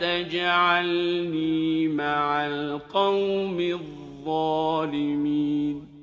تَجْعَلْنِي مَعَ الْقَوْمِ الظَّالِمِينَ.